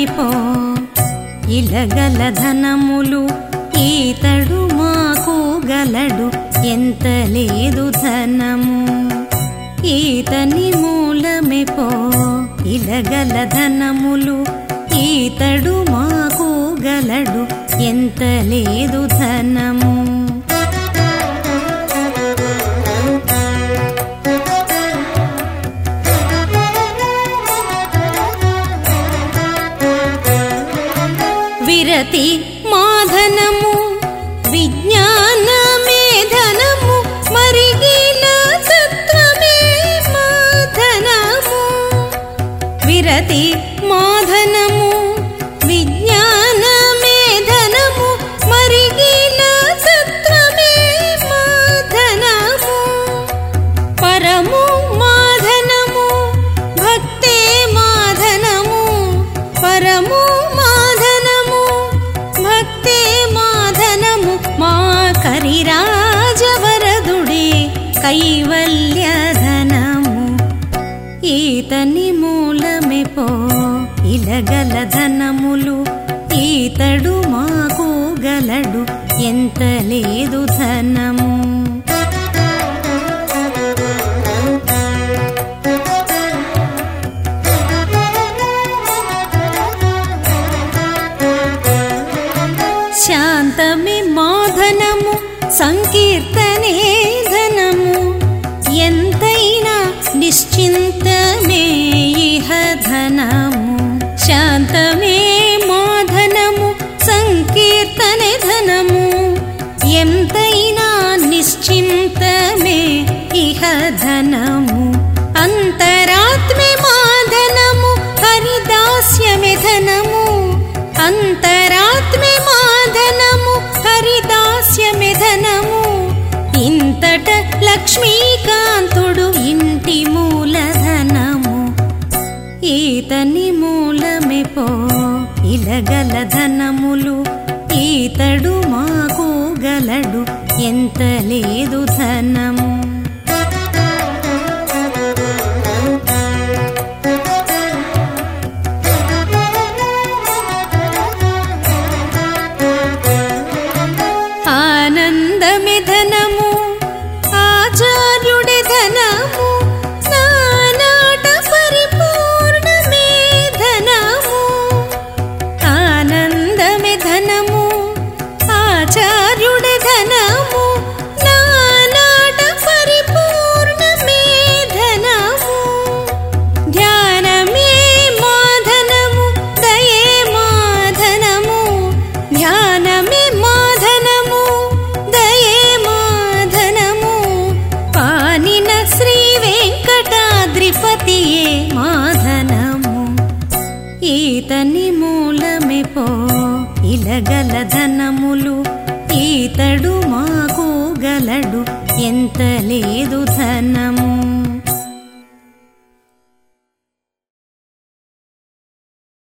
పారిపో పో ఇలగల ధనములు ఈతడు మాకు గలడు. ఎంత లేదు ధనము. ఈతని మూలమే పో ఇలగల ధనములు ఈతడు మాకు గలడు. ఎంత లేదు ధనము విరతి మాధనము విజ్ఞానమే ధనము మరిగిన తత్వమే మాధనము విరతి మాధనము కైవల్య ఈతని మూలమే పో ఇలగల ధనములు ఈతడు మాకు గలడు ఎంత లేదు ధనము. శాంతమి మాధనము సంకీర్త హరిదాస్యమే ధనము అంతరాత్మే మాధనము హరిదాస్యమే ధనము ఇంతట లక్ష్మీకాంతుడు ఇంటి మూలధనము. ఈతని మూలమే పో ఇలగల ధనములు. ఈతడు మాకు గలడు ఎంత లేదు ధనము. धनम् వెంకటాద్రిపతియే మాధనము. ఈతని మూలమే పో ఇలగల ధనములు. ఈతడు మాకు గలడు ఎంత లేదు ధనము.